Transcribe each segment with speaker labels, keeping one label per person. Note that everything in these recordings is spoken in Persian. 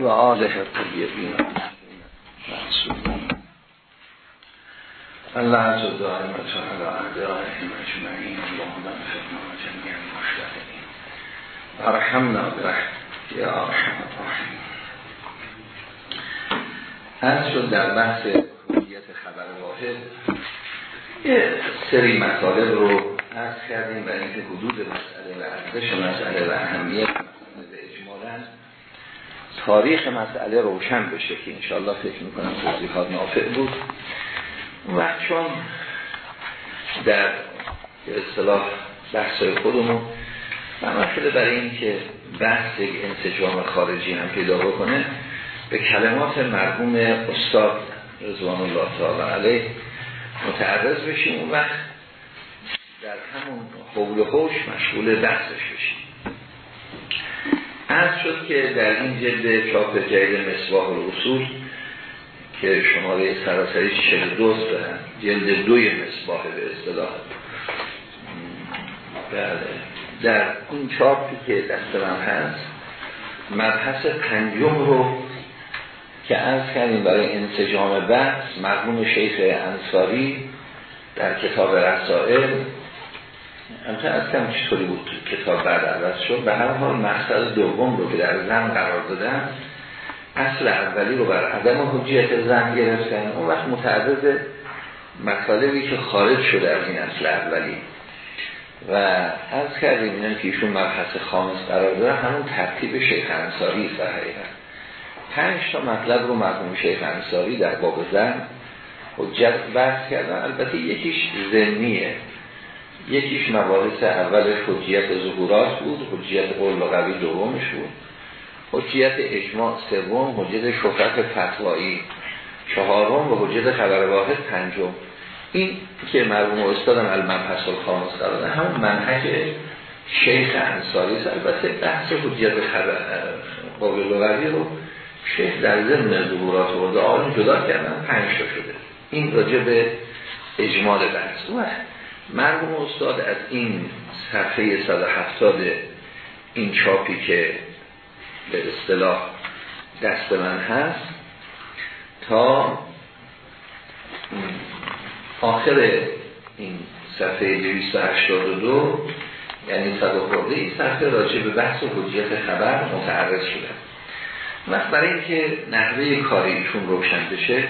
Speaker 1: و آله طیبین الله عز و دائم و تعالی اعدائهم اجمعین اللهم انفقنا جميعا مشتغلین ارحمنا برحمتك یا ارحم الراحمین. از شد در بحث حجیت خبر واحد یه سری مطالب رو عرض کردیم و اینکه حدود مسئله و ارزش مسئله و اهمیت تاریخ مسئله روشن بشه که انشاءالله فکر می‌کنم توضیحات نافع بود. و چون در اصطلاح بحث خودمون من شده برای اینکه بحث یک انسجام خارجی هم پیدا بکنه به کلمات مرحوم استاد رضوان الله تعالی علیه متعرض بشیم. اون وقت در همون حول خوش مشغول بحثش بشیم. از شد که در این جلد چاپ جدید مصباح اصول که شماره سراسری 42 دارن جلد دوی مصباح به اصطلاح. بله. در اون چاپی که دست من هست مبحث پنجم رو که از کردیم برای انسجام بحث مرحوم شیخ انصاری در کتاب رسائل از کم چطوری بود کتاب بعد عوض شد. به هر حال مقصد دوم رو که در زن قرار دادن اصل اولی رو بر عدم حجیت زن گرفتن. اون وقت متعدد مطالبی که خارج شده از این اصل اولی. و از کردیم اینم که ایشون مبحث خامس قرار داره همون ترتیب شیخ انصاری است حقیقت پنج تا مطلب رو مرحوم شیخ انصاری در باب زن حجت بحث کردن. البته یکیش ذهنیه. یکیش مباحث اولش حجیت ظهورات بود حجیت قول و قوی دومش بود. حجیت اجماع سوم حجیت شفرت فتوایی. چهارم و حجیت خبر واحد پنجم. این که مرحوم استادم المبحث الخامس قرار همون منهج شیخ انصاری است. البته بحث حجیت خبر قول لغوی رو شیخ در ضمن ظهورات و دعا جدا کردن پنج شده. این راجع به اجمال بحث. مرحوم استاد از این صفحه 170 این چاپی که به اصطلاح دست من هست تا آخر این صفحه 282 یعنی صد خورده این صفحه راجع به بحث حجیت خبر متعرض شده. وقت برای اینکه نحوه کاریشون روشن بشه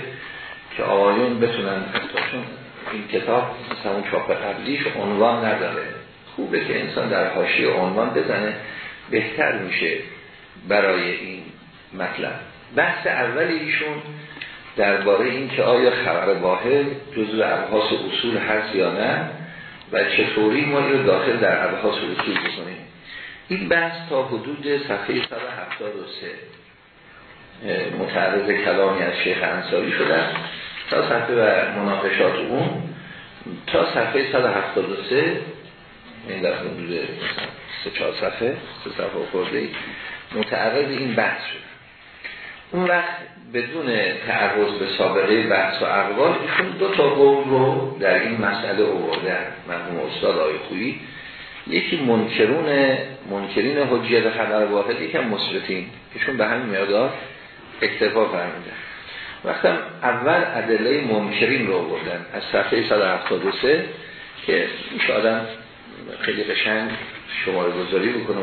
Speaker 1: که آقایون بتونن حتاشون این کتاب مثلا اون چاپ قبلیش عنوان نداره. خوبه که انسان در حاشیه عنوان بزنه بهتر میشه برای این مطلب. بحث اولی ایشون درباره این که آیا خبر واحد جزو ابحاث اصول هست یا نه و چطوری ما رو داخل در ابحاث اصول بکنیم. این بحث تا حدود صفحه 173 متعرض کلامی از شیخ انصاری شدن تا صفحه و مناقشات اون تا صفحه 173 این در حدود سه چهار صفحه سه صفحه خورده متعرض این بحث شد. اون وقت بدون تعرض به سابقه بحث و اقوال ایشون دو تا قول رو در این مسئله آوردن مرحوم استاد آقای خویی یکی منکرون منکرین حجیت خبر واحد یکم مثبتین ایشون به همین میادار اکتفا فرمودن. وقتم اول ادله منکرین رو بردن از صفحه 173 که میشه آدم خیلی قشنگ شماره گذاری بکنه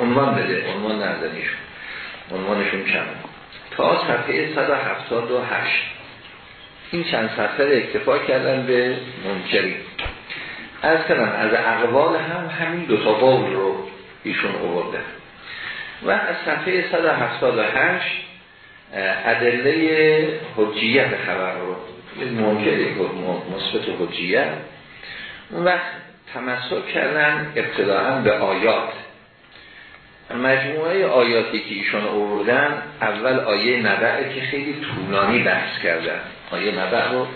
Speaker 1: عنوان بده. عنوان نردنیشون عنوانشون کم تا صفحه 178 این چند صفحه رو اکتفا کردن به منکرین. از کنم از اقوال هم همین دو تا قول رو ایشون آوردن و از صفحه 178 ادله حجیت خبر رو منکر مثبت حجیت. اون وقت تمسک کردن ابتداعا به آیات. مجموعه آیاتی که ایشون آوردن اول آیه نبعه که خیلی طولانی بحث کردن. آیه نبع رو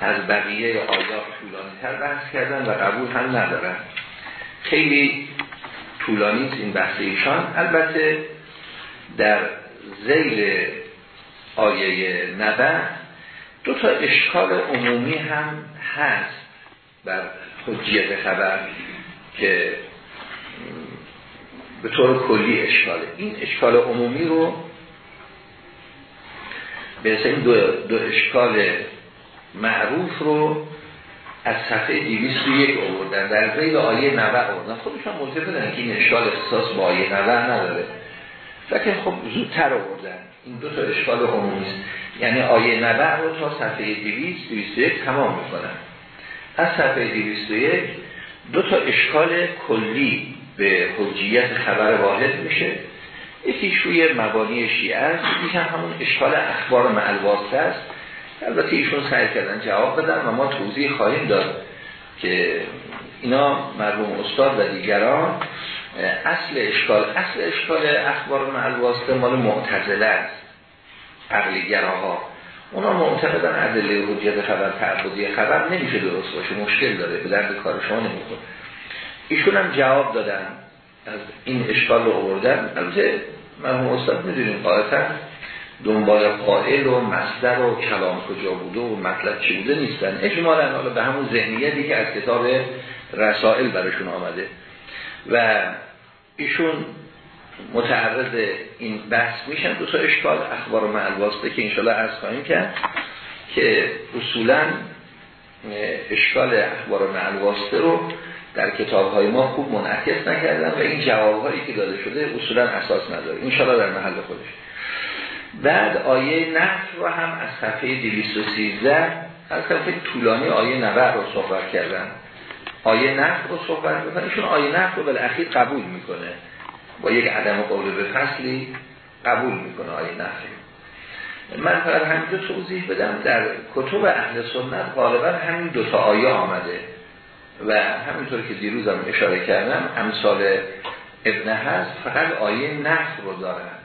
Speaker 1: از بقیه آیات طولانی تر بحث کردن و قبول هم ندارن. خیلی طولانی این بحث ایشان. البته در زیر آیه نبع دو تا اشکال عمومی هم هست بر حجیت خبر که به طور کلی اشکاله. این اشکال عمومی رو به این دو, دو اشکال معروف رو از صفحه 201 آوردن. در زیر آیه 90 آوردن. خودشان ملتفه بدن که این اشکال اختصاص با آیه 90 نداره. لیکن خب زودتر آوردن. این دو تا اشکال عمومی است یعنی آیه 90 رو تا صفحه 200 201 تمام می‌کنن. از صفحه 201 دو تا اشکال کلی به حجیت خبر واحد میشه. یکی شوی مبانی شیعه است یکی همون اشکال اخبار معلواسته است. البته ایشون سعی کردن جواب بدن و ما توضیح خواهیم داد که اینا مرحوم استاد و دیگران اصل اشکال اصل اشکال اخبار معلواسته مال معتزله است عقلیگراها اونا معتقدن عدله حجیت خبر تعبدی خبر نمیشه درست باشه مشکل داره به درد کار شما نمی‌خوره. ایشون هم جواب دادن از این اشکال رو آوردن. البته مرحوم استاد می‌دونیم قاعدتا دنبال قائل و مصدر و کلام کجا بوده و مطلب چی بوده نیستن. اجمالا حالا به همون ذهنیتی که از کتاب رسائل براشون آمده. و ایشون متعرض این بحث میشن. دو تا اشکال اخبار و معلواسته که انشالله از خواهیم کرد که اصولا اشکال اخبار و معلواسته رو در کتاب های ما خوب منعکس نکردن و این جوابهایی که داده شده اصولا اساس نداره. انشالله در محل خودش. بعد آیه نفر رو هم از صفحه 213 از صفحه طولانی آیه نبع رو صحبت کردن. آیه نفر رو صحبت کردن ایشون آیه نفر رو بالاخیر قبول می‌کنه. با یک عدم قول به فصلی قبول می‌کنه آیه نفر من فقط همینجا توضیح بدم در کتب اهل سنت غالبا همین دوتا آیه آمده و همینطور که دیروزم اشاره کردم امثال ابن هست فقط آیه نفر رو دارن.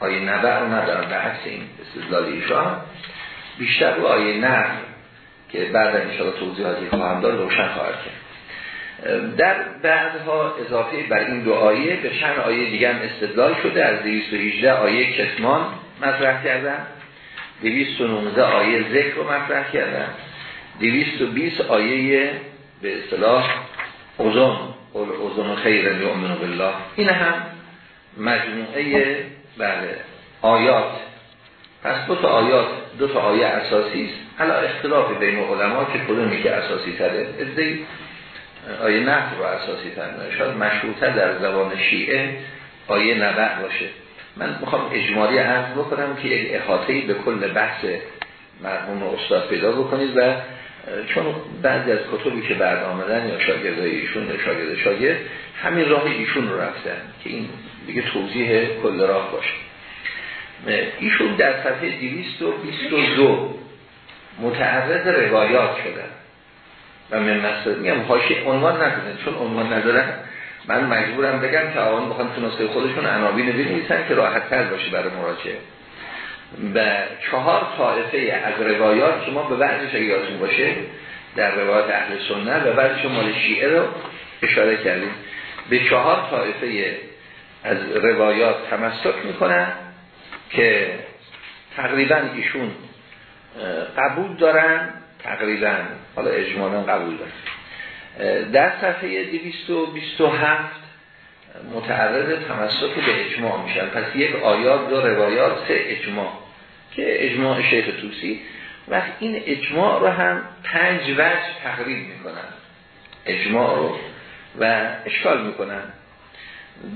Speaker 1: آیه نبع رو ندارن به عکس این استدلال بیشتر رو آیه نفر که بعد انشاءالله توضیحاتی خواهم دار روشن خواهد کرد در بعدها اضافه بر این دو آیه به چند آیه دیگه هم استدلال شده. از 218 آیه کتمان مطرح کردن. 219 آیه ذکر رو مطرح کردن. 220 آیه به اصطلاح اوزن اوزن خیر یؤمن بالله. این هم مجموعه بله آیات. پس دو تا آیات دو تا آیه اساسی است. حالا اختلاف بین علما که کدومی که اساسی تره. آیه نفر رو اساسی تر شاید مشروطه در زبان شیعه آیه نبع باشه. من می‌خوام اجمالی عرض بکنم که یک احاطه‌ای به کل بحث مرحوم استاد پیدا بکنید و چون بعضی از کتبی که بعد آمدن یا شاگردای ایشون یا شاگرد شاگرد همین راه ایشون رو رفتن که این دیگه توضیح کل راه باشه. ایشون در صفحه 222 متعرض روایات شدن. و من مصر میگم حاشیه عنوان نکنه چون عنوان ندارن من مجبورم بگم که آقان بخوان تو نسخه خودشون عناوین بنویسن که راحت تر باشه برای مراجعه. و چهار طایفه از روایات شما به بعضیش اگه یادتون باشه در روایات اهل سنت و بعضیش مال شیعه رو اشاره کردیم. به چهار طایفه از روایات تمسک می‌کنن که تقریبا ایشون قبول دارن. تقریبا حالا اجمالا قبول دارن در صفحه 227 متعرض تمسک به اجماع میشن پس یک آیات دو روایات سه اجماع که اجماع شیخ توسی و این اجماع رو هم پنج وجه تقریب می‌کنن. اجماع رو و اشکال می‌کنن.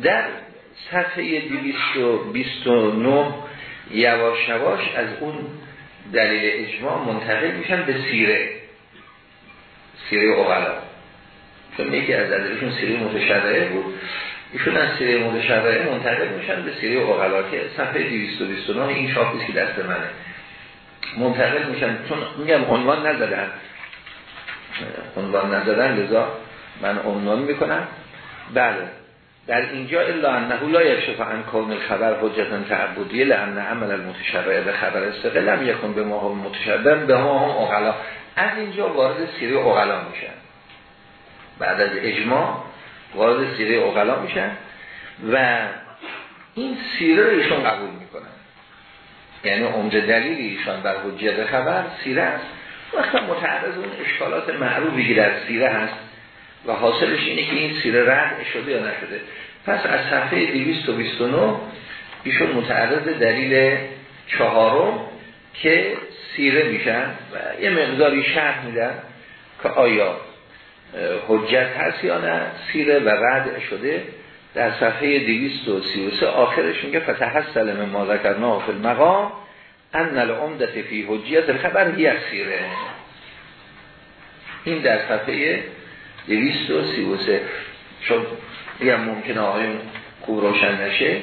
Speaker 1: در صفحه 229 یواش یواش از اون دلیل اجماع منتقل میشن به سیره. سیره اغلا چون یکی از دلیلشون سیره متشرعه بود. ایشون از سیره متشرعه منتقل میشن به سیره اغلا که صفحه 229 این شاپیست که دست منه. منتقل میشن چون میگم عنوان ندادن عنوان ندادن لذا من عنوان می‌کنم. بله. در اینجا الا انه لا یکشف عن کون الخبر حجتا تعبدی لان عمل المتشرع به خبر استقل لم یکن به ما هم به ما هم اغلا از اینجا وارد سیره اغلا میشن. بعد از اجماع وارد سیره اغلا میشن و این سیره ایشون قبول می‌کنن. یعنی عمده دلیل ایشان بر حجت خبر سیره است. وقتا متعرض اون اشکالات معروفی که در سیره هست و حاصلش اینه که این سیره رد شده یا نشده. پس از صفحه 229 ایشون متعرض دلیل چهارم که سیره میشن و یه مقداری شرح میدن که آیا حجت هست یا نه سیره و رد شده. در صفحه 233 آخرش میگه فتحصل من ما ذکرنا فی المقام ان العمدت فی حجیت. الخبر هی سیره. این در صفحه 233 چون میگم ممکنه آقایون خوب روشن نشه.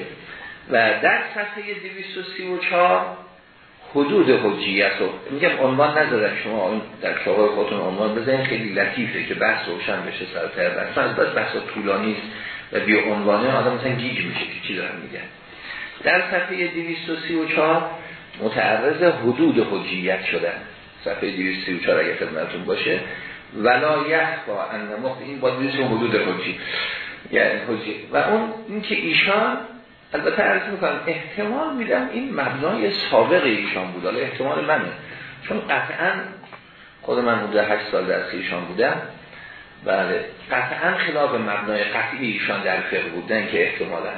Speaker 1: و در صفحه 234 حدود حجیت رو میگم عنوان نزدن شما در کتاب خودتون عنوان بزنید. خیلی لطیفه که بحث روشن بشه سر بحث. از بس بحث طولانی و بی عنوانه آدم مثلا گیج میشه که چی دارم میگن در صفحه 234 متعرض حدود حجیت شدن. صفحه 234 اگه خدمتتون باشه. ولا با انما این با حدود حجی. یعنی حجی. و اون اینکه ایشان البته عرض می‌کنم احتمال میدم این مبنای سابق ایشان بود. حالا احتمال منه. چون قطعا خود من حدود 8 سال در ایشان بودم. بله. قطعا خلاف مبنای قطعی ایشان در فقه بودن که احتمالا.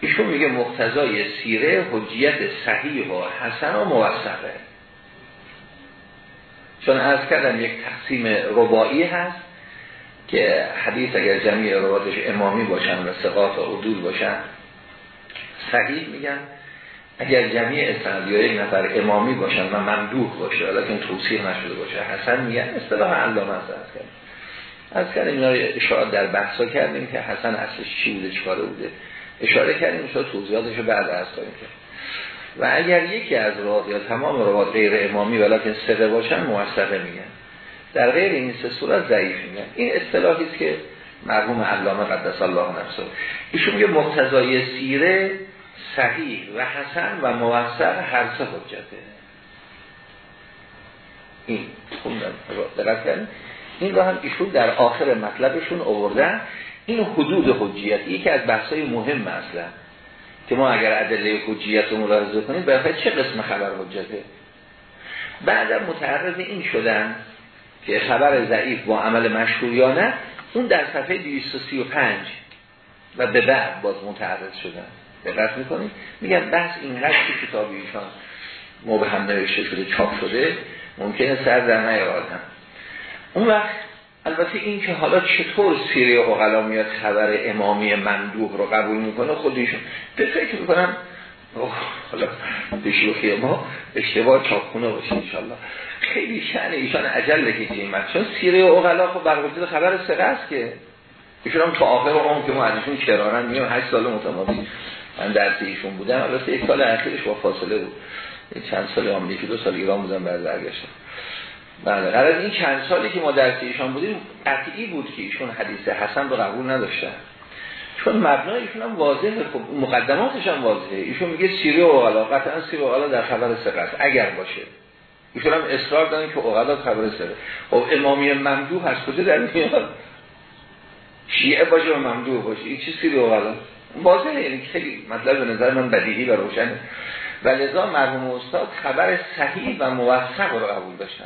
Speaker 1: ایشون میگه مقتضای سیره حجیت صحیح و حسن و موثقه. چون از کردم یک تقسیم ربایی هست که حدیث اگر جمعی رواتش امامی باشن و سقاط و عدول باشن صحیح میگن. اگر جمعی اسندی یک نفر امامی باشن و ممدوح باشه ولیکن توصیح نشده باشه. حسن میگن اصطلاح علامه است از کردیم از کردیم اینا اشاره در بحثا کردیم که حسن اصلش چی بوده چکاره بوده. اشاره کردیم شما توضیحاتش بعد از کنیم. و اگر یکی از روات یا تمام روات غیر امامی ولیکن سقه باشن موثقه میگن. در غیر این سه صورت ضعیف میگن. این اصطلاحی است که مرحوم علامه قدس الله نفسه. ایشون میگه مقتضای سیره صحیح و حسن و موثق هر سه حجته. این دقت کردن. این رو هم ایشون در آخر مطلبشون آوردن. این حدود حجیت. یکی از بحثای مهم اصلا. که ما اگر ادله حجیت رو ملاحظه کنیم به چه قسم خبر حجته؟ بعد متعرض این شدن که خبر ضعیف با عمل مشهور یا نه اون در صفحه 235 و به بعد باز متعرض شدن. دقت می‌کنید؟ میگن بحث هست که کتابی ایشان مبهم نوشته شده چاپ شده ممکنه سر در نیارادن اون وقت البته این که حالا چطور سیره اقلا میاد خبر امامی مندوح رو قبول می‌کنه خودشون به فکر می‌کنم حالا به شوخی ما اشتباه چاپخونه باشه انشالله. خیلی شعن ایشان عجل که چون سیره اقلا خب برگزید خبر سره است که ایشون هم تا آخر اون که ما ازشون کرارن میام هشت سال متمادی من درس ایشون بودم. البته یک سال اخیرش با فاصله بود. چند سال آمریکی دو سال ایران بودم بعد برگشتم. بله قرار این چند سالی که ما در ایشان بودیم قطعی بود که ایشون حدیث حسن رو قبول نداشتن. چون مبنای ایشون هم واضحه خب مقدماتش هم واضحه. ایشون میگه سیره و اغلا قطعا سیره و اغلا در خبر سقط اگر باشه. ایشون هم اصرار دارن که اغلا خبر سره خب امامی ممدوح هست کجا در میاد؟ شیعه باشه و ممدوح باشه. این چی سیره و اغلا واضحه یعنی خیلی مطلب به نظر من بدیهی و روشنه. و لذا مرحوم استاد خبر صحیح و موثق رو قبول داشتن.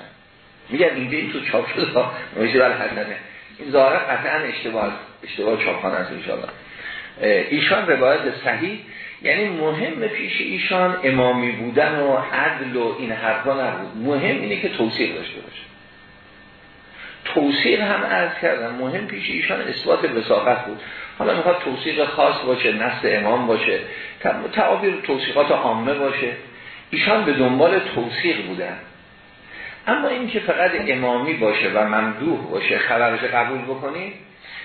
Speaker 1: میگن این تو چاپ شده. نوشته بله حسنه این ظاهر قطعا اشتباه اشتباه چاپخانه است انشاءالله. ایشان روایت صحیح. یعنی مهم پیش ایشان امامی بودن و عدل و این حرفا نبود. مهم اینه که توصیق داشته باشه. توصیق هم از کردم. مهم پیش ایشان اثبات وساقت بود. حالا می‌خواد توصیق خاص باشه نصد امام باشه. تعابیر توصیقات عامه باشه. ایشان به دنبال توصیق بودن. اما این که فقط امامی باشه و ممدوح باشه خبرش قبول بکنیم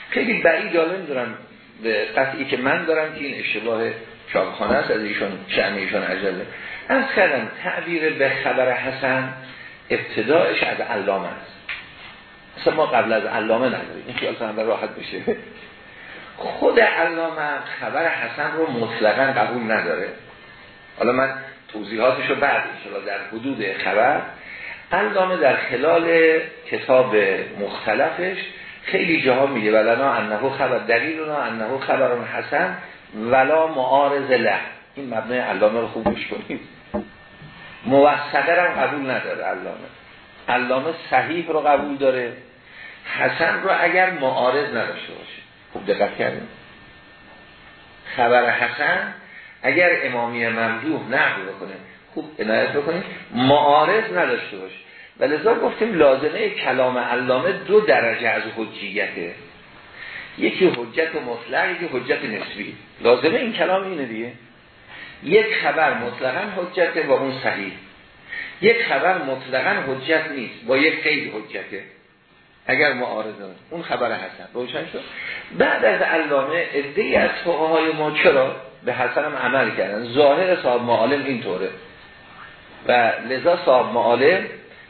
Speaker 1: خیلی بعید حالا نمی‌دونم به قطعی که من دارم که این اشتباه چاپخانه است از ایشون شأن ایشون عجله. از کردم تعبیر به خبر حسن ابتداعش از علامه است. اصلا ما قبل از علامه نداریم این خیال راحت بشه خود علامه خبر حسن رو مطلقا قبول نداره. حالا من توضیحاتش رو بعد در حدود خبر علامه در خلال کتاب مختلفش خیلی جاها میگه ولنا انه خبر دلیلنا انه خبر حسن ولا معارض له. این مبنای علامه رو خوب گوش موثقه هم قبول نداره علامه. علامه صحیح رو قبول داره. حسن رو اگر معارض نداشته باشه. خوب دقت کردیم. خبر حسن اگر امامی ممدوح نقل بکنه خوب عنایت بکنید معارض نداشته باشه و لذا گفتیم لازمه کلام علامه دو درجه از حجیته. یکی حجت مطلق یکی حجت نسبی. لازمه این کلام اینه دیگه. یک خبر مطلقا حجته با اون صحیح. یک خبر مطلقا حجت نیست با یک قید حجته. اگر معارض اون خبر حسن. روشن شد؟ بعد از علامه ادهی از های ما چرا؟ به حسن هم عمل کردن. ظاهر صاحب معالم اینطوره. و لذا صاحب معالم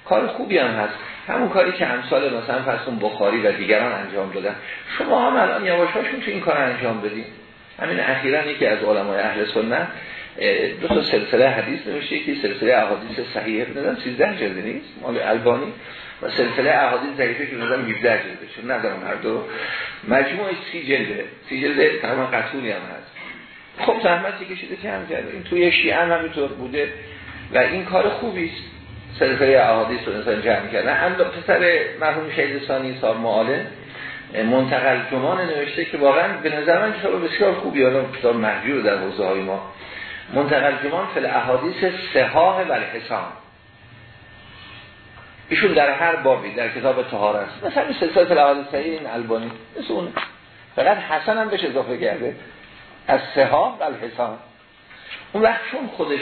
Speaker 1: کار خوبی هم هست. همون کاری که امثال مثلا فرسون بخاری و دیگران انجام دادن. شما هم الان یواشاشون تو این کار انجام بدید همین اخیرا یکی از علمای اهل سنت دو تا سلسله حدیث نوشته یکی سلسله احادیث صحیحه ندارم 13 جلد نیست مال البانی. و سلسله احادیث ضعیفه که نظرم 17 جلده چون ندارم هر دو. مجموعه 30 جلده. 30 جلده تمام قطونی هم هست. خب زحمتی کشیده که هم کرده این توی شیعه هم همینطور بوده. و این کار خوبی است. سلسله احادیث رو انسان جمع کردن. اما پسر مرحوم شهید ثانی صاحب معاله منتقل جمان نوشته که واقعا به نظر من کتاب بسیار خوبی حالا کتاب محجور در حوزه های ما. منتقل جمان فل احادیث سهاه و الحسان. ایشون در هر بابی در کتاب تهار است. مثلا این سلسله احادیث صحیح این البانی. مثل اون فقط حسن هم بهش اضافه کرده. از سهاه و الحسان. اون وقت چون خودش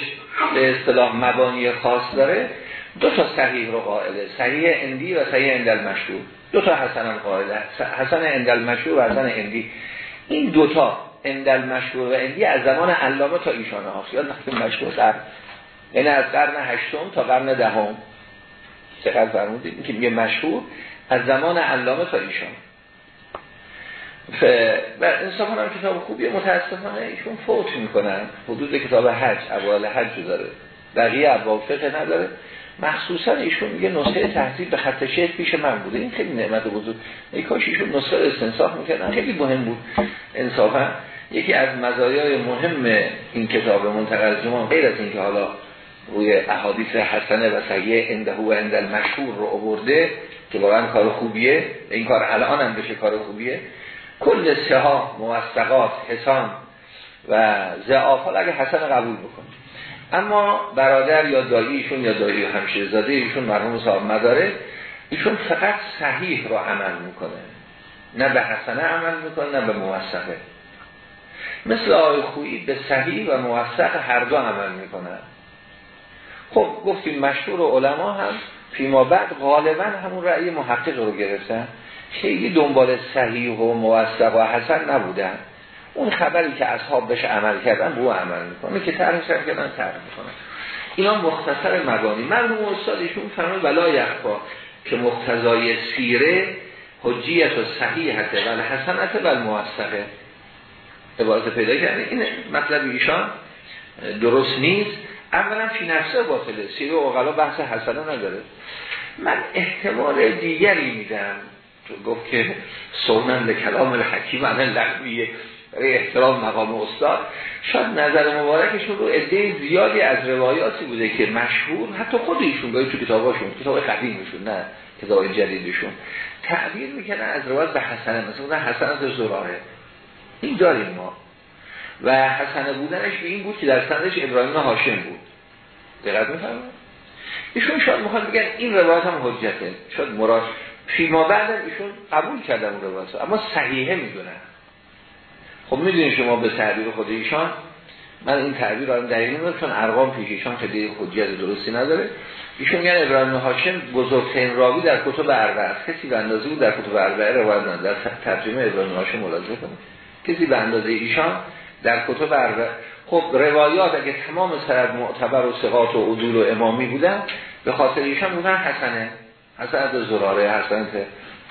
Speaker 1: به اصطلاح مبانی خاص داره دو تا صحیح رو قائله صحیح اندی و صحیح اندل مشهور دو تا حسن هم قائله حسن اندل مشهور و حسن اندی این دو تا اندل مشهور و اندی از زمان علامه تا ایشان هاست. یا نقل مشهور در یعنی از قرن هشتم تا قرن دهم. چقدر فرمودید که میگه مشهور از زمان علامه تا ایشان. و انصافا هم کتاب خوبیه متاسفانه ایشون فوت می‌کنن. حدود کتاب حج اول حج داره. بقیه ابواب فقه نداره. مخصوصا ایشون میگه نسخه تحضیب به خط شیخ پیش من بوده این خیلی نعمت بزرگ. ای کاش ایشون نسخه استنساخ می‌کردن. خیلی مهم بود انصافا. یکی از مزایای مهم این کتاب منتقل جمان غیر از اینکه حالا روی احادیث حسنه و سیه انده و اندل مشهور رو آورده که واقعا کار خوبیه. این کار الان هم بشه کار خوبیه. کل سه ها موثقات حسان و زعافال اگه حسن قبول بکنه اما برادر یا داییشون یا دایی همشیرزاده ایشون مرحوم صاحب مداره ایشون فقط صحیح رو عمل می‌کنه. نه به حسنه عمل می‌کنه نه به موثقه. مثل آقای خویی به صحیح و موثق هر دو عمل می‌کنه خب گفتیم مشهور علما هم فیما بعد غالبا همون رأی محقق رو گرفتن. خیلی دنبال صحیح و موثق و حسن نبودن. اون خبری که اصحاب بهش عمل کردن به عمل می‌کنه. که طرح کردن طرح می‌کنه اینا مختصر مبانی. مرحوم استادشون فرمود ولا یخفا. که مقتضای سیره حجیت و صحیحته و حسنت و موثقه. عبارت پیدا کرده این مطلب ایشان درست نیست. اولا فی نفسه باطله. سیره و بحث حسنه نداره. من احتمال دیگری میدم. گفت که سونن کلام الحکیم عمل لغویه برای احترام مقام استاد شاید نظر مبارکشون رو عده زیادی از روایاتی بوده که مشهور حتی خود ایشون گاهی تو کتاباشون کتاب قدیمشون نه کتاب جدیدشون تعبیر می‌کنن از روایت به حسنه مثلا حسنت زراره این داریم ما. و حسنه بودنش به این بود که در سندش ابراهیم هاشم بود. دقت میفرمایید؟ ایشون شاید می‌خواد بگن این روایت هم حجته. شاید مراد فیما بعد ایشون قبول کردن اون روایت اما صحیحه می‌دونن. خب می‌دونید شما به تعبیر خود ایشان من این تعبیر رو دلیل نمی‌دونم چون ارقام پیش ایشان خیلی حجیت درستی نداره. ایشون میگن ابراهیم هاشم بزرگترین راوی در کتب اربعه است. کسی به اندازه بود در کتب اربعه روایت نداره. در ترجمه ابراهیم هاشم ملاحظه کنید. کسی به اندازه ایشان در کتب اربعه خب روایات اگه تمام سرد معتبر و ثقات و عدول و امامی بودن به خاطر ایشان بودن حسنه. حسنت زراره حسنت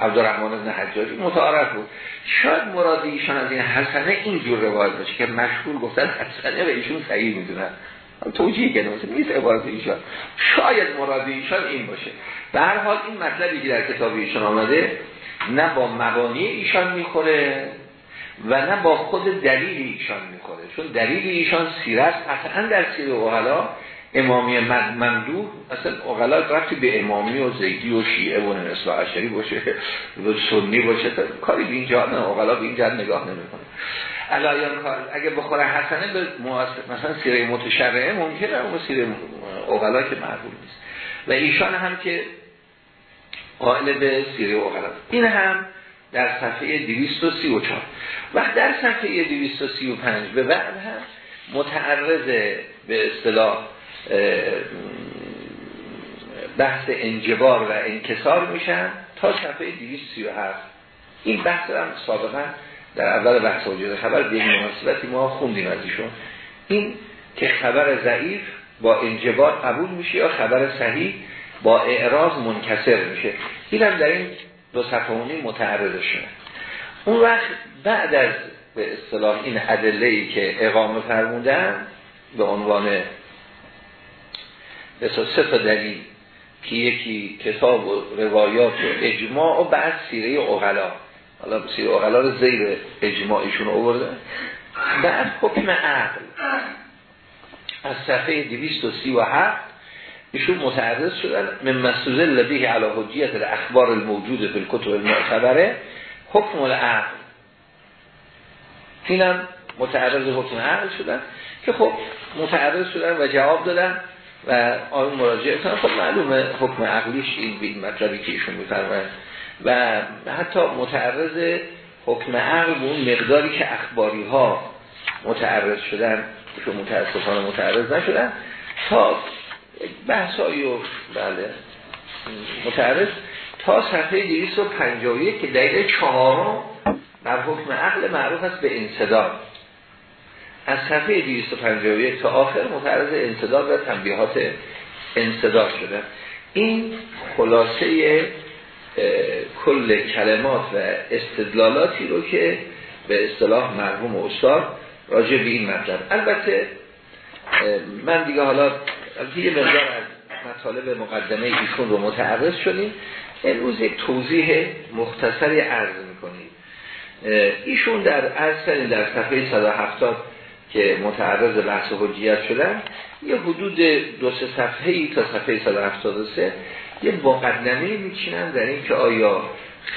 Speaker 1: عبدالرحمن بن حجاجی متعارف بود. شاید مراد ایشان از این حسنه اینجور روایت باشه که مشهور گفتن حسنه و ایشون صحیح می‌دونن. توجیه کنه مثل نیست عبارت ایشان. شاید مراد ایشان این باشه. به هر حال این مطلبی که در کتاب ایشان آمده نه با مبانی ایشان می‌خوره و نه با خود دلیل ایشان می‌خوره. چون دلیل ایشان سیرت قطعا در سیر اوغلا امامی ممدوح اصلا اقلا رفتی به امامی و زیدی و شیعه و نسل عشری باشه و سنی باشه کاری به اینجا نه اقلا به اینجا نگاه نمی‌کنه. علایان کار اگه بخوره حسنه به مثلا سیره متشرعه ممکنه اون سیره اغلا که معقول نیست. و ایشان هم که قائل به سیره اغلا. این هم در صفحه 234 و در صفحه 235 به بعد هم متعرض به اصطلاح بحث انجبار و انکسار میشن تا صفحه 237 این بحث هم سابقا در اول بحث وجود خبر به مناسبتی ما خوندیم از ایشون این که خبر ضعیف با انجبار قبول میشه یا خبر صحیح با اعراض منکسر میشه. این هم در این دو صفحه متعرض شده اون وقت بعد از به اصطلاح این ادله که اقامه فرمودن به عنوان به سه تا دلیل که یکی کتاب و روایات و اجماع و بعد سیره اغلا حالا سیره اغلا رو زیر اجماعیشون آورده بعد حکم عقل. از صفحه 237 ایشون متعرض شدن من مسوزه لبیه علا حجیت الاخبار الموجود فی الکتب المعتبره حکم العقل. اینم متعرض حکم عقل شدن که خب متعرض شدن و جواب دادن و آن مراجعه کنن. خب معلومه حکم عقلیش این این مطلبی که ایشون میفرمایند و حتی متعرض حکم عقل به اون مقداری که اخباری ها متعرض شدن که متاسفانه متعرض نشدن تا بحثایی و بله متعرض تا صفحه 251 که دلیل چهارم در حکم عقل معروف است به انصداد از صفحه 251 تا آخر متعرض انصداد و تنبیهات انصداد شده. این خلاصه کل کلمات و استدلالاتی رو که به اصطلاح مرحوم استاد راجع به این مطلب. البته من دیگه حالا یه مقدار از مطالب مقدمه ایشون رو متعرض شدیم. امروز یک توضیح مختصری عرض می‌کنیم. ایشون در عرض در صفحه 170 که متعرض بحث حجیت شدن یه حدود دو سه صفحه ای تا صفحه 173 یه مقدمه میچینن در این که آیا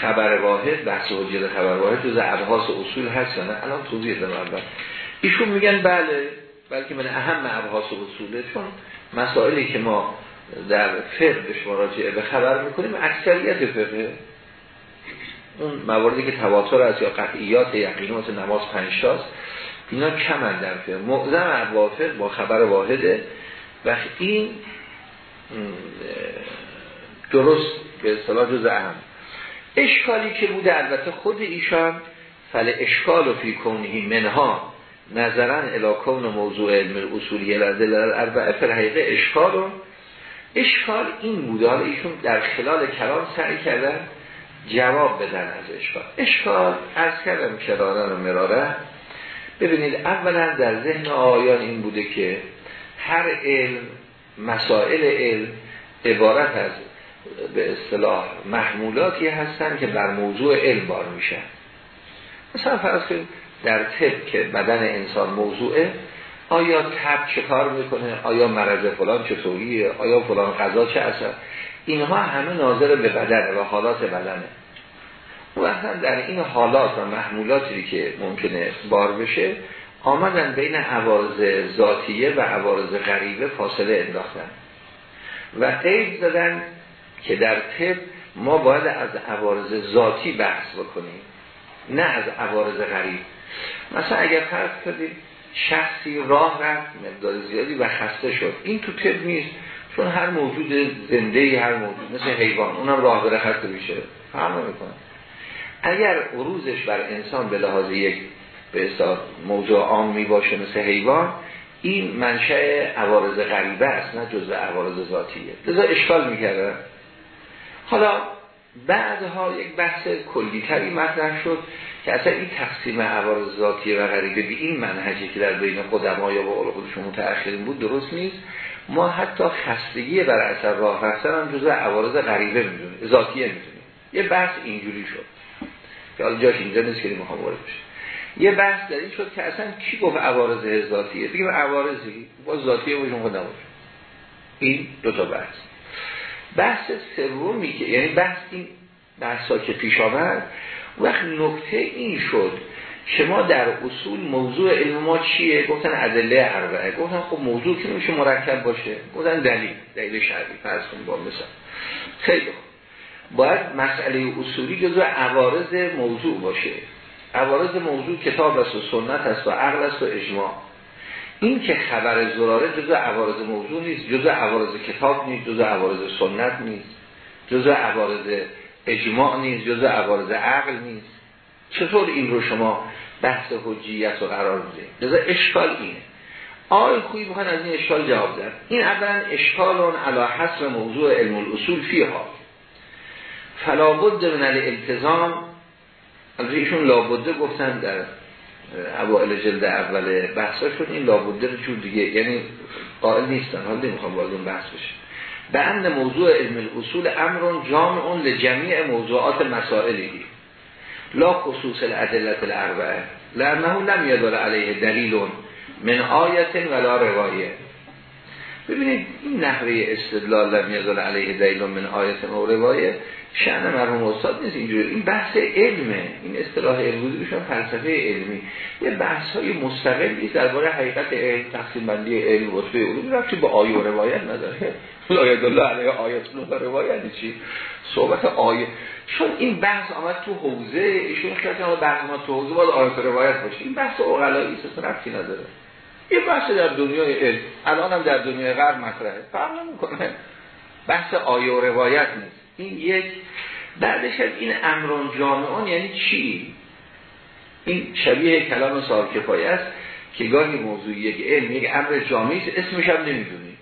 Speaker 1: خبر واحد بحث حجیت خبر واحد جز ابحاث اصول هست یا نه؟ الان توضیح دارم اول. ایشون میگن بله بلکه من اهم ابحاث اصوله چون مسائلی که ما در فقه به شما راجعه به خبر می‌کنیم اکثریت فقه. اون مواردی که تواتر از یا قطعیات یقینات نماز پنجتاست اینا کمن در فقه معظم وافق با خبر واحده و این درست به اصطلاح جز اهم. اشکالی که بوده البته خود ایشان فل اشکال و فی کنهی منها نظرن الاکون موضوع علم اصولی لدل اربعه پر حقیقه اشکال. و اشکال این بوده حالا ایشون در خلال کلام سعی کردن جواب بدن از اشکال. اشکال از کردم کرارن و مراره. ببینید اولا در ذهن آیان این بوده که هر علم مسائل علم عبارت از به اصطلاح محمولاتی هستن که بر موضوع علم بار میشن. مثلا فرض کنید در طب که بدن انسان موضوعه آیا تب چه کار می‌کنه؟ آیا مرض فلان چطوریه؟ آیا فلان غذا چه اثر؟ اینها همه ناظر به بدن و حالات بدنه. و در این حالات و محمولاتی که ممکنه بار بشه آمدن بین عوارض ذاتیه و عوارض غریبه فاصله انداختن. و قید دادن که در طب ما باید از عوارض ذاتی بحث بکنیم نه از عوارض غریب. مثلا اگر فرض کردیم شخصی راه رفت مقدار زیادی و خسته شد. این تو طب نیست چون هر موجود زنده هر موجود مثل حیوان اونم راه بره خسته میشه. فهم نمی‌کنه. اگر عروضش بر انسان به لحاظ یک به موضوع می باشه مثل حیوان این منشأ عوارض غریبه است نه جزء عوارض ذاتیه. لذا اشکال می‌کرده. حالا بعدها یک بحث کلیتری مطرح شد که اصلا این تقسیم عوارض ذاتیه و غریبه به این منهجی که در بین قدما یا با قول خودشون متأخرین بود درست نیست. ما حتی خستگی بر اثر راه رفتن هم جزء عوارض غریبه می‌دونیم ذاتیه می‌دونیم. یه بحث اینجوری شد. که حالا جاش اینجا نیست که می‌خوام وارد بشه. یه بحث در این شد که اصلا کی گفت عوارض ذاتیه؟ بگیم عوارضی. با ذاتیه باشون خود نباشه. این دو تا بحث. بحث سومی که یعنی بحث این بحثا که پیش آورد وقت نکته این شد شما در اصول موضوع علم ما چیه؟ گفتن ادله اربعه. گفتن خب موضوع که میشه مرکب باشه؟ گفتن دلیل. دلیل شرعی. فرض کنیم با مثال. خیلی خوب. باید مسئله اصولی جزو عوارض موضوع باشه. عوارض موضوع کتاب است و سنت است و عقل است و اجماع. این که خبر زراره جزو عوارض موضوع نیست جزو عوارض کتاب نیست جزو عوارض سنت نیست جزو عوارض اجماع نیست جزو عوارض عقل نیست. چطور این رو شما بحث حجیت رو قرار بده جزو اشکال اینه. آقای خویی بخوان از این اشکال جواب داد این اولا اشکال علا حسب موضوع علم الاصول فیها. فلابد من الالتزام از ایشون لابده گفتن در اوائل جلد اول بحثاشون این لابده رو جور دیگه یعنی قائل نیستن. حالا نمی‌خوام وارد اون بحث بشه به اند موضوع علم الاصول امرون اون لجمیع موضوعات مسائلی. لا خصوص الادلت الاربعه. لانه لم یدل علیه دلیل من آیت ولا روایه ببینید این نحوه استدلال یدل علیه دلیل من آیت و روایه شأن مرحوم استاد نیست اینجوری. این بحث علمه. این اصطلاح بشن فلسفه علمی. یه بحث های مستقلی درباره حقیقت علم تقسیم بندی علم رتبه علوم رفتی با آیه و روایت نداره. آیت الله علیه آیت و روایت چی؟ صحبت آیه. چون این بحث آمد تو حوزه ایشون بحث ما تو حوزه باید آیت و روایت باشه. این بحث اوغلایی است رفتی نداره. یه بحث در دنیای علم. الان هم در دنیای غرب مطرحه. فرق نمی‌کنه. بحث آیه و روایت نیست. این یک بعدش از این امران جامعان یعنی چی؟ این شبیه کلام سال کفایه است که گاهی موضوع یک علم یک امر جامعی است اسمش هم نمی‌دونیم.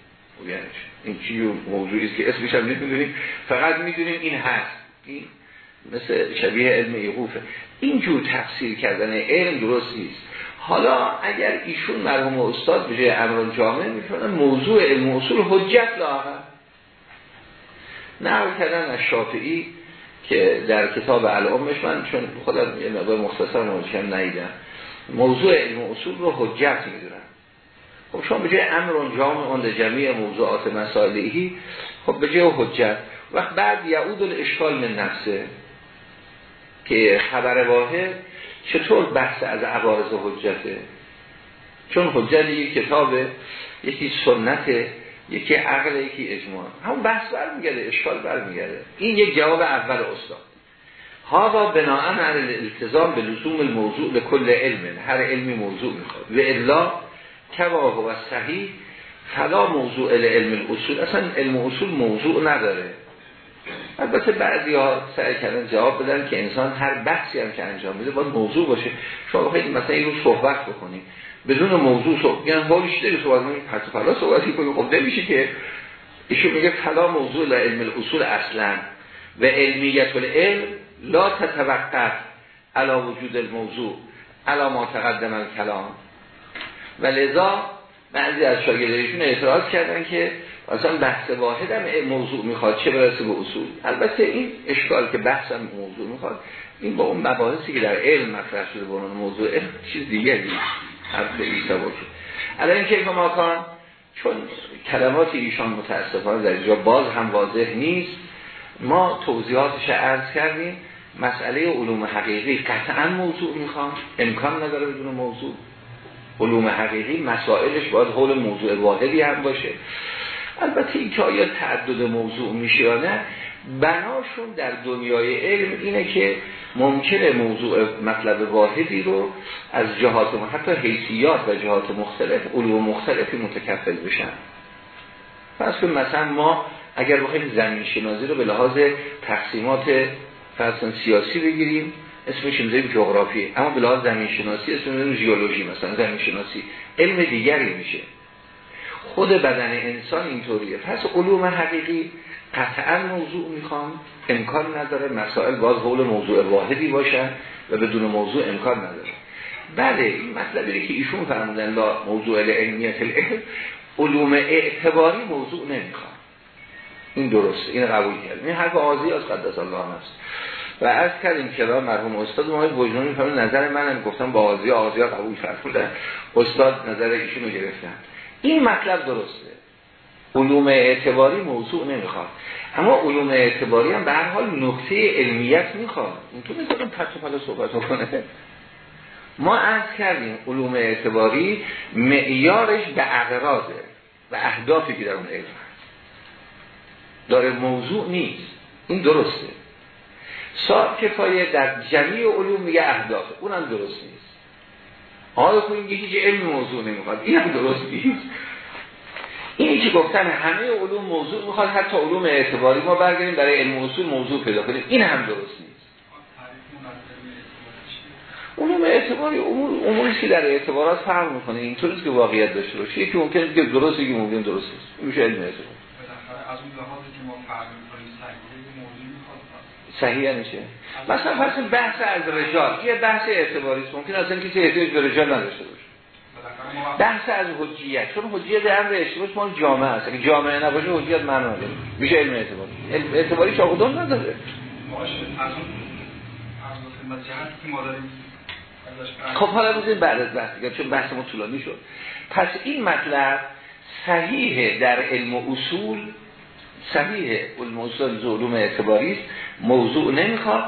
Speaker 1: یعنی این چی موضوعی است که اسمش هم نمی‌دونیم. فقط می‌دونیم این هست. این مثل شبیه علم ایقوفه اینجور تفسیر کردن علم درست نیست. حالا اگر ایشون مرحوم استاد به جای امران جامعه می‌کنن موضوع علم اصول حجت لاغر. نقل کردن از شافعی که در کتاب الامش من چون خودم یه مقدار مختصر موضوعم نیدم موضوع علم اصول رو حجت می‌دونن. خب شما به جای امر جامع اون جمعی موضوعات مسائلی خب به جای حجت. وقت بعد یعود الاشکال من نفسه که خبر واحد چطور بحث از عوارض حجته؟ چون حجت یک کتاب یکی سنت یکی عقل یکی اجماع. همون بحث برمیگرده اشکال برمیگرده. این یک جواب اول استاد. ها بناهن عن الالتزام به لزوم الموضوع به کل علم. هر علمی موضوع می‌خواد. و الا کما و صحیح فلا موضوع علم الاصول. اصلا علم اصول موضوع نداره. البته بعضی ها سعی کردن جواب بدن که انسان هر بحثی هم که انجام میده باید موضوع باشه. شما خیلی مثلا این رو صحبت بکنیم بدون موضوع صحبت میگن حالش داری صحبت کنیم پس فلا صحبتی کنیم خب نمیشه که ایشون میگه فلا موضوع علم الاصول اصلا و علمیت العلم لا تتوقف علا وجود الموضوع علا ما تقدم کلام و لذا بعضی از شاگردایشون اعتراض کردن که اصلا بحث واحد هم موضوع می‌خواد چه برسه به اصول. البته این اشکال که بحث هم موضوع می‌خواد این با اون مباحثی که در علم مطرح شده به موضوع چیز دیگری حرف ایسا باشه. الان که کان چون کلمات ایشان متاسفانه در اینجا باز هم واضح نیست ما توضیحاتش عرض کردیم مسئله علوم حقیقی قطعا موضوع می‌خوام امکان نداره بدون موضوع. علوم حقیقی مسائلش باید حول موضوع واحدی هم باشه. البته این که آیا تعدد موضوع میشه یا نه بناشون در دنیای علم اینه که ممکنه موضوع مطلب واحدی رو از جهات حتی حیثیات و جهات مختلف علوم مختلفی متکفل بشن. پس که مثلا ما اگر بخوایم زمین شناسی رو به لحاظ تقسیمات فرسان سیاسی بگیریم اسمش می‌ذاریم جغرافی. اما به لحاظ زمین شناسی اسمش ژئولوژی مثلا زمین شناسی. علم دیگری میشه. خود بدن انسان اینطوریه. پس علوم حقیقی قطعا موضوع می‌خوام امکان نداره. مسائل باز حول موضوع واحدی باشن و بدون موضوع امکان نداره. بله این مطلبی که ایشون فرمودن لا موضوع علمیت العلم علوم اعتباری موضوع نمی‌خوام این درسته این قبول کرد. این حرف آزی از قدس الله هست و از کردیم که مرحوم استاد ما وجدانی فرمود نظر منم گفتم با آزی آزی قبول فرمودن. استاد نظر ایشون رو گرفتن. این مطلب درسته. علوم اعتباری موضوع نمی‌خواد. اما علوم اعتباری هم به هر حال نکته علمیت می‌خواد. این تو می‌تونم پس و صحبت کنه ما عرض کردیم علوم اعتباری معیارش به اغراضه و اهدافی که در اون علم هست. داره موضوع نیست. این درسته. صاحب کفایه در جمعی علوم میگه اهدافه. اونم درست نیست. آقای اینگه هیچ علم موضوع نمی‌خواد این هم درست نیست. اینی که گفتن همه علوم موضوع می‌خواد حتی علوم اعتباری. ما برگردیم برای علم اصول موضوع پیدا کنیم. این هم درست نیست. علوم اعتباری امور اموری که در اعتبارات فرق می‌کنه. اینطوریه که واقعیت داشته باشه. یکی ممکنه که درسته که ممکن درست نیست. این میشه علم اعتبار از اون که ما صحیح میشه مثلا فرض بحث از رجال. یه بحث اعتباری است. ممکن اصلا کسی احتیاج به رجال نداشته باشه. بحث از حجیت. چون حجیت امر اشتباهی مال جامعه است. اگه جامعه نباشه حجیت معنا نداره میشه علم اعتباری. علم اعتباری شاگردان نداره. خب حالا بزنید بعد از بحث دیگه چون بحث ما طولانی شد. پس این مطلب صحیحه در علم و اصول صحیحه. علم اصول علوم اعتباری است. موضوع نمی‌خواد.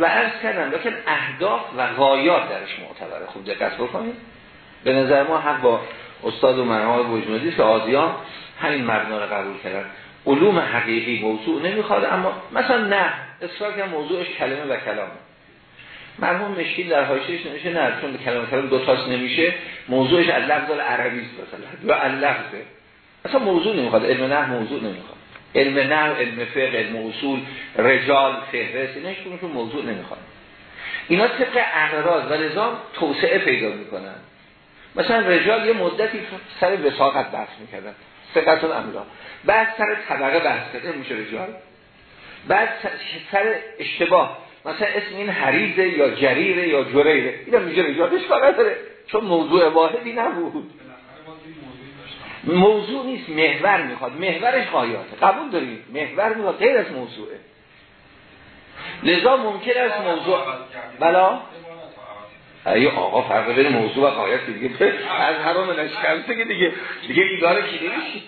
Speaker 1: و عرض کردن لیکن اهداف و غایات درش معتبره. خوب دقت بکنید. به نظر ما حق با استاد و مرحوم بوجمدی که آزیان همین مبنا رو قبول کردن. علوم حقیقی موضوع نمی‌خواد اما مثلا نه اصرار که موضوعش کلمه و کلام مرحوم مشکیل در حاشیهش نمیشه نه چون کلمه کلام دو تاست نمیشه موضوعش از لفظ عربی است مثلا. یا اللفظه اصلا موضوع نمی‌خواد علم نه موضوع نمی‌خواد. علم نه علم فقه علم اصول رجال فهرست اینش موضوع نمی‌خواد اینا طبق اعراض و نظام توسعه پیدا می‌کنن. مثلا رجال یه مدتی سر وساقت بحث می‌کردن سقط املا بعد سر طبقه بحث کرده میشه رجال. بعد سر اشتباه مثلا اسم این حریزه یا جریره یا جریره. این میشه رجالش فقط داره چون موضوع واحدی نبود. موضوع نیست محور می‌خواد محورش قایاته قبول داریم؟ محور می‌خواد غیر از موضوعه. لذا ممکن است موضوع بلا؟ ای آقا فرق بین موضوع و قایت دیگه از حرام نشکلته که دیگه دیگه ایداره کی نمیشی؟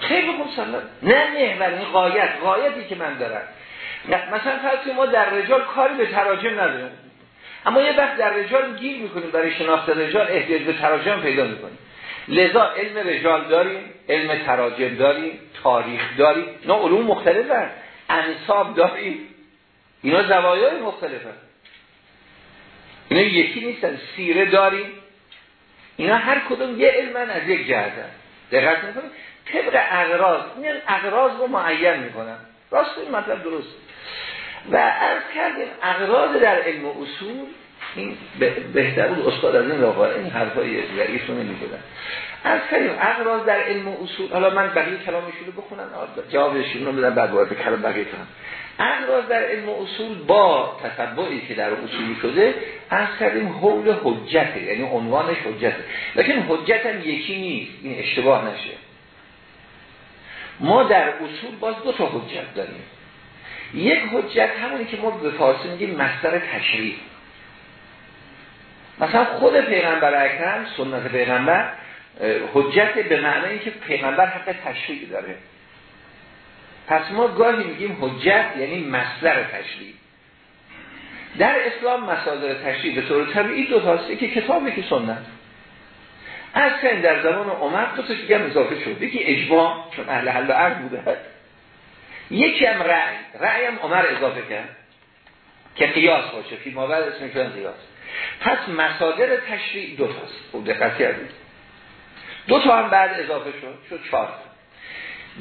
Speaker 1: خیلی خوب سلام. نه محور این قایت قایتی که من دارم. مثلا فرض ما در رجال کاری به تراجم نداریم. اما یه وقت در رجال گیر می‌کنیم برای شناخت رجال احتیاج به تراجم پیدا می‌کنیم. لذا علم رجال داریم علم تراجم داریم تاریخ داریم. اینا علوم مختلفه انصاب داریم. اینا زوایای مختلفه اینا یکی نیستن سیره داریم. اینا هر کدوم یه علم از یک جهتن. دقت می‌کنیم طبق اغراض. این اغراض رو معین می‌کنن. راست این مطلب درست و از کردیم اغراض در علم اصول این بهتر بود استاد از این راقا این حرفای ضعیف رو از کردیم اغراض در علم و اصول حالا من بقیه کلامشون رو بخونم جوابشون رو بدم بعد وارد کلام بقیه کنم. اغراض در علم و اصول با تطبعی که در اصولی شده از کردیم حول حجته یعنی عنوانش حجته. لیکن حجت هم یکی نیست این اشتباه نشه. ما در اصول باز دو تا حجت داریم. یک حجت همونی که ما به فارسی میگیم مصدر تشریف مثلا خود پیغمبر اکرم سنت پیغمبر حجت به معنی که پیغمبر حق تشریع داره. پس ما گاهی میگیم حجت یعنی مصدر تشریع. در اسلام مصادر تشریع به طور طبیعی دو تاسته که کتابی که سنت. از در زمان عمر دو تا دیگه اضافه شد. یکی اجماع چون اهل حل و عرض بوده. یکی هم رأی. رأی هم عمر اضافه کرد. که قیاس باشه. فی ما بعد اسم قیاس. پس مصادر تشریع دو تاست خوب دقت کردید. دو تا هم بعد اضافه شد شد چهار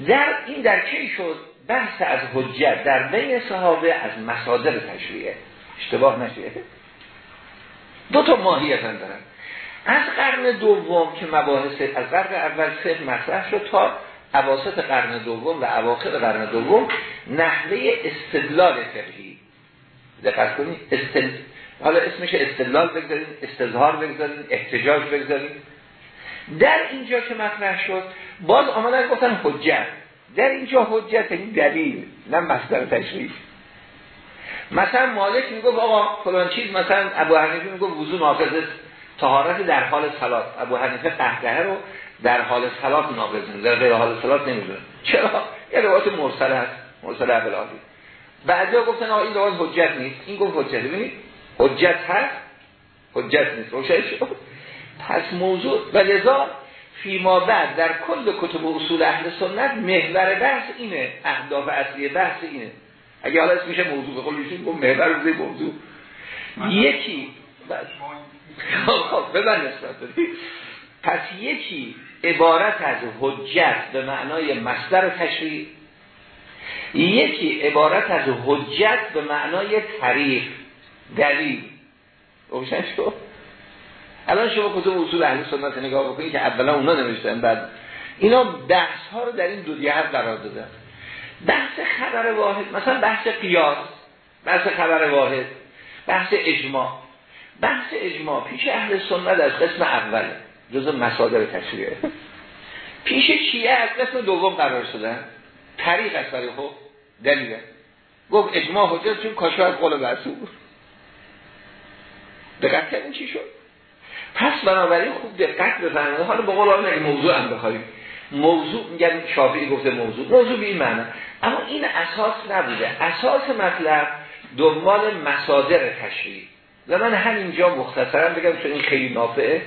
Speaker 1: در این در کی شد؟ بحث از حجت. در بین صحابه از مصادر تشریعه. اشتباه نشه. دو تا ماهیت هم دارن. از قرن دوم که مباحث از قرن اول فقه مطرح شد تا اواسط قرن دوم و اواخر قرن دوم نحوه استدلال فقهی. دقت کنید. استل... حالا اسمش استدلال بگذاریم استظهار بگذاریم احتجاج بگذاریم در اینجا که مطرح شد باز آمدن گفتن حجت. در اینجا حجت این دلیل نه مصدر تشریف مثلا مالک میگه آقا فلان چیز مثلا ابو حنیفه میگه وضو ناقض طهارت در حال صلات. ابو حنیفه قهقه رو در حال صلات ناقض در غیر حال صلات نمی‌دونه چرا؟ یه روایت مرسل هست مرسل ابلاغی بعضیا گفتن آقا این روایت حجت نیست. این گفت حجت. ببینید حجت هست؟ حجت نیست. روشن شد؟ پس موضوع و لذا فیما بعد در کل کتب و اصول اهل سنت محور بحث اینه. اهداف اصلی بحث اینه. اگه حالا میشه موضوع به قول گفت محور روزه موضوع. یکی خب ببند پس یکی عبارت از حجت به معنای مصدر تشریع یکی عبارت از حجت به معنای طریق. دلیل روشن شد الان شما کتب اصول اهل سنت نگاه بکنید که اولا اونا نوشتن بعد اینا بحث ها رو در این دو دیگر قرار دادن. بحث خبر واحد مثلا بحث قیاس بحث خبر واحد بحث اجماع. بحث اجماع پیش اهل سنت از قسم اوله جز مصادر تشریعه پیش چیه؟ از قسم دوم قرار شدن طریق است برای خب دلیله گفت اجماع حجت چون کاشو از قول بود. دقت کردین چی شد؟ پس بنابراین خوب دقت بفرمایید. حالا به قول این موضوع هم بخوایم موضوع میگن شافعی گفته موضوع. موضوع به این معنی. اما این اساس نبوده. اساس مطلب دنبال مصادر تشریع. و من همینجا مختصرا بگم چون این خیلی نافعه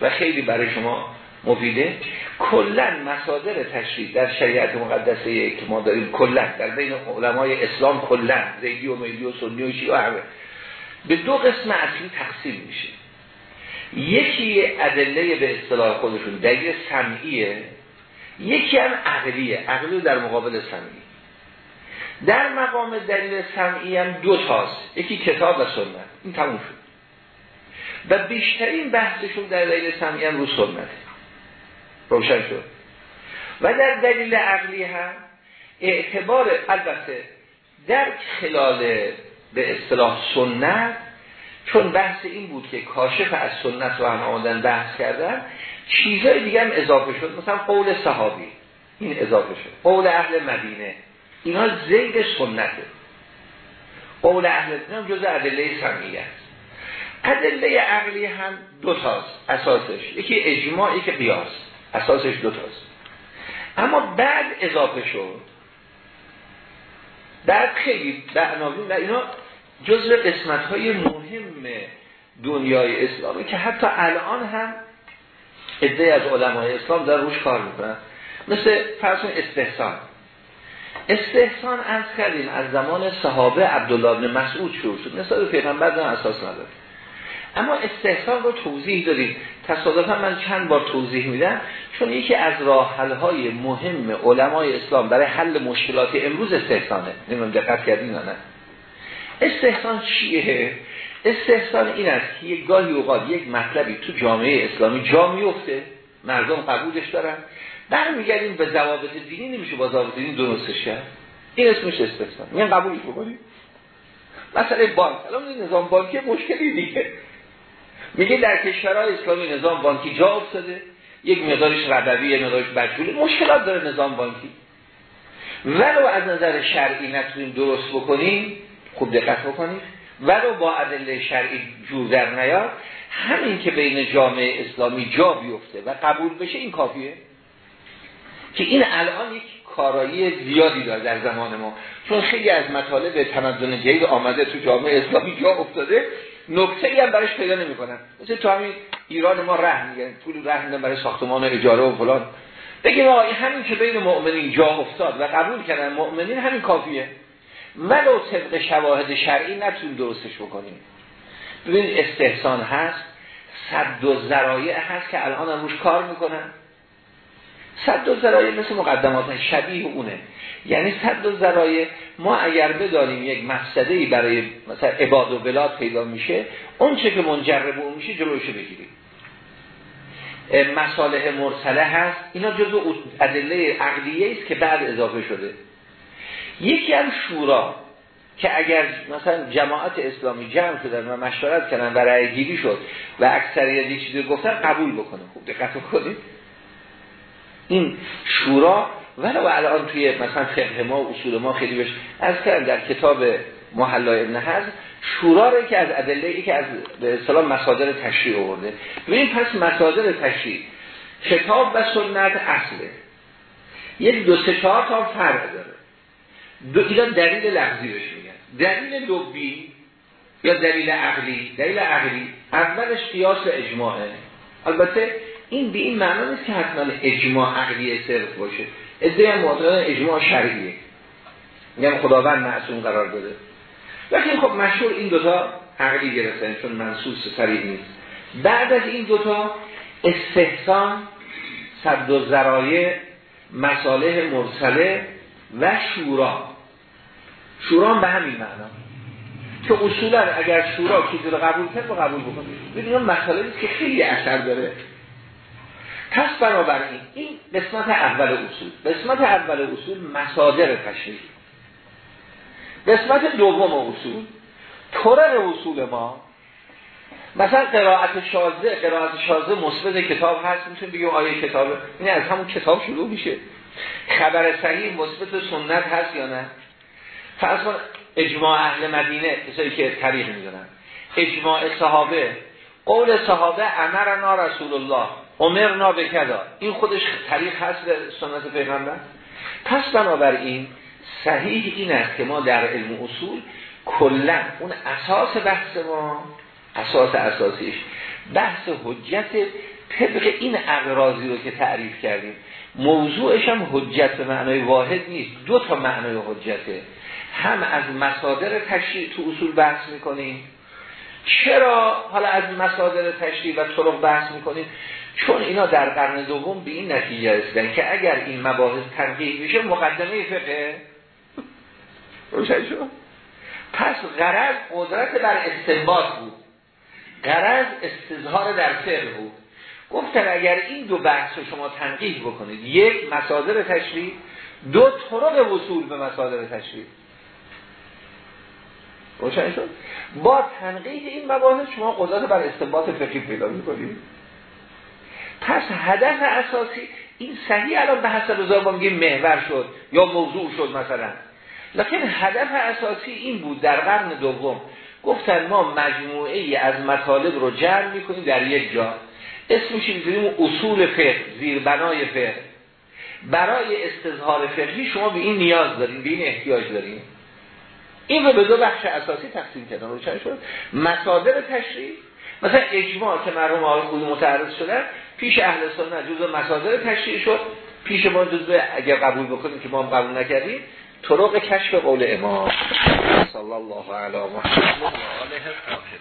Speaker 1: و خیلی برای شما مفیده. کلا مصادر تشریع در شریعت مقدسه که ما داریم کلا در بین علمای اسلام کلا. زیدی و میدی و سنی و شیعه به دو قسم اصلی تقسیم میشه. یکی ادله به اصطلاح خودشون دلیل سمعیه یکی هم عقلیه. عقلی در مقابل سمعی. در مقام دلیل سمعی هم دو تاست. یکی کتاب و سنت. این تموم شد. و بیشترین بحثشون در دلیل سمعی هم رو سنت. روشن شد. و در دلیل عقلی هم اعتبار البته در خلال به اصطلاح سنت چون بحث این بود که کاشف از سنت رو هم آمدن بحث کردن چیزای دیگه هم اضافه شد. مثلا قول صحابی این اضافه شد. قول اهل مدینه اینا زید سنته. قول اهل هم جز ادله سمیه است. ادله عقلی هم دو تاست اساسش. یکی اجماع یکی قیاس. اساسش دو تاست. اما بعد اضافه شد بعد خیلی عناوین و اینا جزء قسمت های مهم دنیای اسلامی که حتی الان هم عده از علمای اسلام در روش کار می‌کنن. مثل فرض استحسان. استحسان از کردیم از زمان صحابه عبدالله بن مسعود شروع شد. مثل پیغمبر نه اساس نداره اما استحسان رو توضیح دادیم. تصادفا من چند بار توضیح میدم. چون یکی از راه های مهم علمای اسلام برای حل مشکلات امروز استحسانه. نمیم دقت کردین نه. استحسان چیه؟ استحسان این است که یک گاهی اوقات یک مطلبی تو جامعه اسلامی جا میفته مردم قبولش دارن. برمیگردیم به ضوابط دینی نمیشه با ضوابط دینی درستش کرد این اسمش استحسان میگن قبولش بکنیم. مثلا بانک. الان نظام بانکی مشکلی دیگه. میگه در کشورهای اسلامی نظام بانکی جا افتاده. یک مقدارش ربوی یک مقدارش بجولی مشکلات داره نظام بانکی. ولو از نظر شرعی نتونیم درست بکنیم خوب دقت بکنید. ولو با ادله شرعی جور در نیاد همین که بین جامعه اسلامی جا بیفته و قبول بشه این کافیه؟ که این الان یک کارایی زیادی داره در زمان ما. چون خیلی از مطالب تمدن جدید آمده تو جامعه اسلامی جا افتاده نکته ای هم برش پیدا نمی‌کنن. مثل تو همین ایران ما رهن میگن پول رهن برای ساختمان و اجاره و فلان. بگیم آقا همین که بین مؤمنین جا افتاد و قبول کردن مؤمنین همین کافیه. ولو طبق شواهد شرعی نتون درستش بکنیم. ببینید استحسان هست صد و ذرایع هست که الان هم روش کار می‌کنن. صد و ذرایع مثل مقدمات شبیه اونه. یعنی صد و ذرایع ما اگر بدانیم یک مفسده برای مثلا عباد و بلاد پیدا میشه اون چه که منجرب اون میشه جلوشو بگیریم. مصالح مرسله هست اینا جزو ادله عقلیه است که بعد اضافه شده. یکی هم شورا که اگر مثلا جماعت اسلامی جمع شدن و مشورت کردن و رأی گیری شد و اکثریت یک چیزی گفتن قبول بکنه. خوب دقت کنید این شورا ولو الان توی مثلا فقه ما و اصول ما خیلی بش از کردن در کتاب محلا ابن حزم شورا رو که از ادله ای که از به اصطلاح مصادر تشریع آورده. ببین پس مصادر تشریع کتاب و سنت اصله. یک دو سه چهار تا فرق داره. دو اینا دلیل لفظی بهش میگن. دلیل لبی یا دلیل عقلی؟ دلیل عقلی اولش قیاس اجماعه. البته این به این معنا نیست که حتما اجماع عقلی صرف باشه. ادعای معتقدن اجماع شرعیه. میگن خداوند معصوم قرار داده. لیکن خب مشهور این دوتا عقلی گرفتن چون منصوص صریح نیست. بعد از این دوتا استحسان صد و ذرایع مساله مرسله و شورا. شورا به همین معنا. که اصولا اگر شورا چیزی رو قبول کرد رو قبول بکنید ببینید مسئله که خیلی اثر داره. پس بنابراین این قسمت اول اصول. قسمت اول اصول مصادر تشریح. قسمت دوم اصول طرق اصول ما. مثلا قرائت شازده قرائت شازده مثبت کتاب هست می‌تونیم بگیم آیه کتاب. این از همون کتاب شروع میشه. خبر صحیح مثبت سنت هست یا نه؟ فرض کن اجماع اهل مدینه کسایی که تاریخ می‌دونن. اجماع صحابه. قول صحابه امرنا رسول الله امرنا به کذا این خودش تاریخ هست به سنت پیغمبر؟ پس بنابراین صحیح این است که ما در علم اصول کلا اون اساس بحث ما اساس اساسیش بحث حجت طبق این اقرازی رو که تعریف کردیم. موضوعش هم حجت به معنای واحد نیست. دو تا معنای حجته. هم از مصادر تشریع تو اصول بحث می‌کنیم. چرا حالا از مصادر تشریع و طرق بحث می‌کنیم؟ چون اینا در قرن دوم به این نتیجه رسیدن که اگر این مباحث تنقیح بشه مقدمه فقه. روشن شد پس غرض قدرت بر استنباط بود. غرض استظهار در فقه بود. گفتن اگر این دو بحث رو شما تنقیح بکنید یک مصادر تشریح دو طرق وصول به مصادر تشریح. روشن شد؟ با تنقیح این مباحث شما قدرت بر استنباط فقهی پیدا می‌کنید. پس هدف اساسی این صحیح الان به حسب رضا میگیم محور شد یا موضوع شد مثلا. لکن هدف اساسی این بود در قرن دوم گفتن ما مجموعه ای از مطالب رو جمع می‌کنیم در یک جا. اسمش می‌ذاریم اصول فقه زیربنای فقه. برای استظهار فقهی شما به این نیاز داریم به این احتیاج داریم این رو به دو بخش اساسی تقسیم کردن روشن شد؟ مصادر تشریح. مثلا اجماع که مرحوم آقای متعرض شدن پیش اهل سنت جزء مصادر تشریح شد. پیش ما جزء اگر قبول بکنیم که ما هم قبول نکردیم طرق کشف قول امام. صلی الله علیه و